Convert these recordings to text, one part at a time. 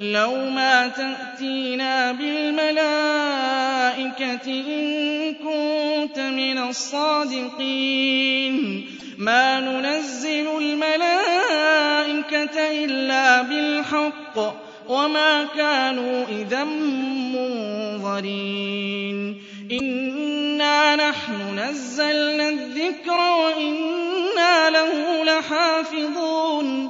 لو ما تأتينا بالملائكة إن كنت من الصادقين. ما ننزل الملائكة إلا بالحق وما كانوا إذا منظرين. إنا نحن نزلنا الذكر وإنا له لحافظون.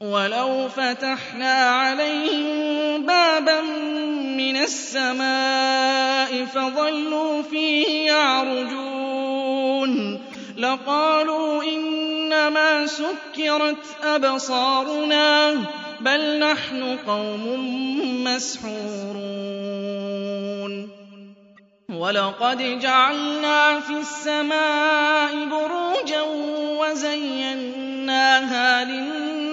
وَلَوْ فَتَحْنَا عَلَيْهِم بَابًا مِّنَ السَّمَاءِ فَظَلُّوا فِيهِ يَعْرُجُونَ لَقَالُوا إِنَّمَا سُكِّرَتْ أَبْصَارُنَا بَلْ نَحْنُ قَوْمٌ مَّسْحُورُونَ وَلَقَدْ جَعَلْنَا فِي السَّمَاءِ بُرُوجًا وَزَيَّنَّاهَا لِلنَّاسِ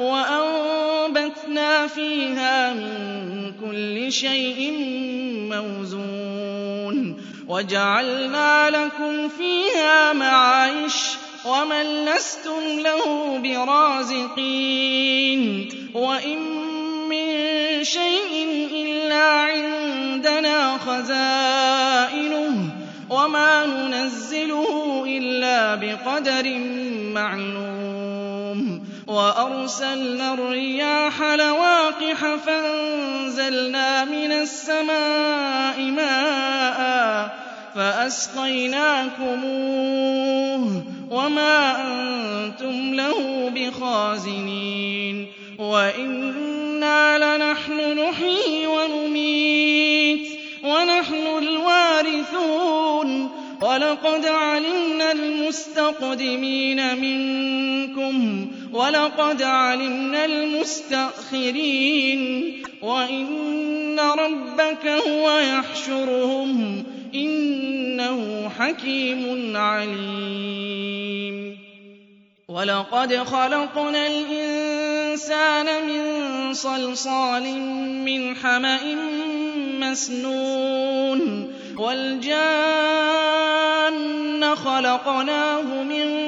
وَأَنبَتْنَا فِيهَا مِن كُلِّ شَيْءٍ مَّوْزُونٍ وَجَعَلْنَا لَكُمْ فِيهَا مَعَايِشَ وَمَن لَّسْتُمْ لَهُ بِرَازِقِينَ وَإِن مِّن شَيْءٍ إِلَّا عِندَنَا خَزَائِنُهُ وَمَا نُنَزِّلُهُ إِلَّا بِقَدَرٍ مَّعْلُومٍ وَأَرْسَلْنَا الرِّيَاحَ لَوَاقِحَ فَأَنزَلْنَا مِنَ السَّمَاءِ مَاءً فَأَسْقَيْنَاكُمُوهُ وَمَا أَنتُمْ لَهُ بِخَازِنِينَ وَإِنَّا لَنَحْنُ نُحْيِي وَنُمِيتُ وَنَحْنُ الْوَارِثُونَ وَلَقَدْ عَلِمْنَا الْمُسْتَقْدِمِينَ مِنكُمْ وَلَقَدْ عَلِمْنَا الْمُسْتَأْخِرِينَ وَإِنَّ رَبَّكَ هُوَ يَحْشُرُهُمْ ۚ إِنَّهُ حَكِيمٌ عَلِيمٌ وَلَقَدْ خَلَقْنَا الْإِنسَانَ مِن صَلْصَالٍ مِّنْ حَمَإٍ مَّسْنُونٍ وَالْجَانَّ خَلَقْنَاهُ مِن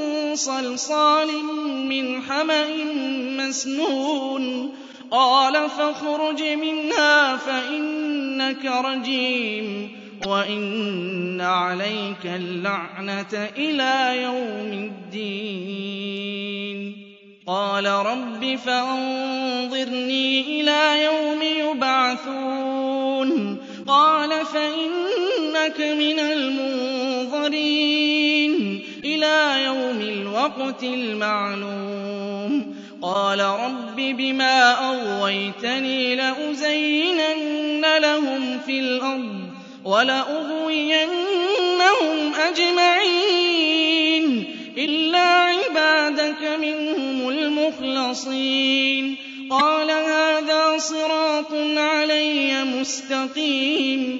صلصال من حمأ مسنون. قال فاخرج منها فإنك رجيم. وإن عليك اللعنة إلى يوم الدين. قال رب فانظرني إلى يوم يبعثون. قال فإنك من المنظرين. إلى يوم الوقت المعلوم. قال رب بما أغويتني لأزينن لهم في الأرض ولأغوينهم أجمعين. إلا عبادك منهم المخلصين. قال هذا صراط علي مستقيم.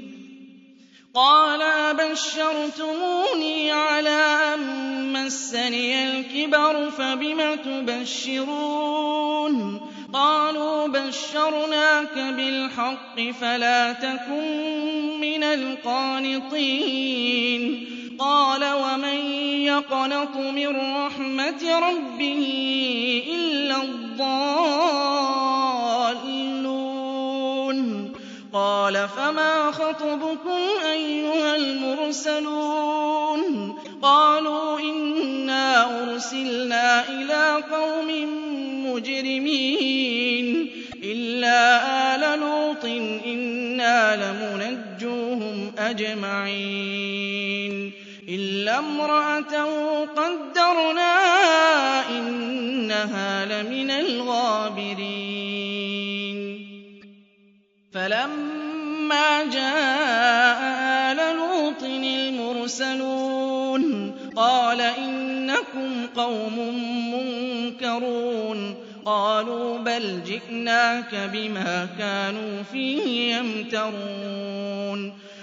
قال أبشرتموني على أن مسني الكبر فبم تبشرون؟ قالوا بشرناك بالحق فلا تكن من القانطين. قال ومن يقنط من رحمة ربه إلا الضالون. قال فما خطبكم أيها المرسلون قالوا إنا أرسلنا إلى قوم مجرمين إلا آل لوط إنا لمنجوهم أجمعين إلا امرأته قدرنا إنها لمن الغابرين فلما جاء آل لوط المرسلون قال إنكم قوم منكرون قالوا بل جئناك بما كانوا فيه يمترون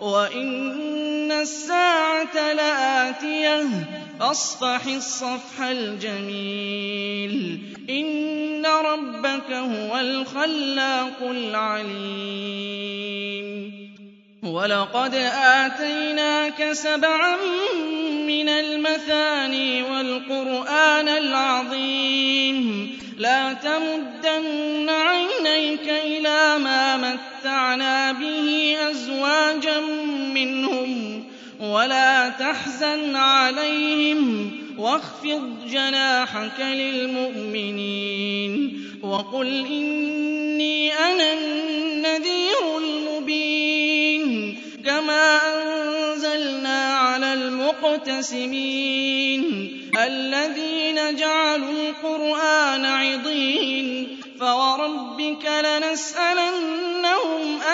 وَإِنَّ السَّاعَةَ لَآتِيَةٌ فَاصْفَحِ الصَّفْحَ الْجَمِيلَ إِنَّ رَبَّكَ هُوَ الْخَلَّاقُ الْعَلِيمُ وَلَقَدْ آتَيْنَاكَ سَبْعًا مِّنَ الْمَثَانِي وَالْقُرْآنَ الْعَظِيمَ لَا تَمُدَّنَّ عَيْنَيْكَ إِلَىٰ مَا مَتَّعْنَا بِهِ أَزْوَاجًا مِّنْهُمْ وَلَا تَحْزَنْ عَلَيْهِمْ وَاخْفِضْ جَنَاحَكَ لِلْمُؤْمِنِينَ وَقُلْ إِنِّي أَنَا النَّذِيرُ الْمُبِينُ كَمَا أَنزَلْنَا عَلَى الْمُقْتَسِمِينَ الَّذِينَ جَعَلُوا الْقُرْآنَ عِضِينَ فَوَرَبِّكَ لَنَسْأَلَنَّهُمْ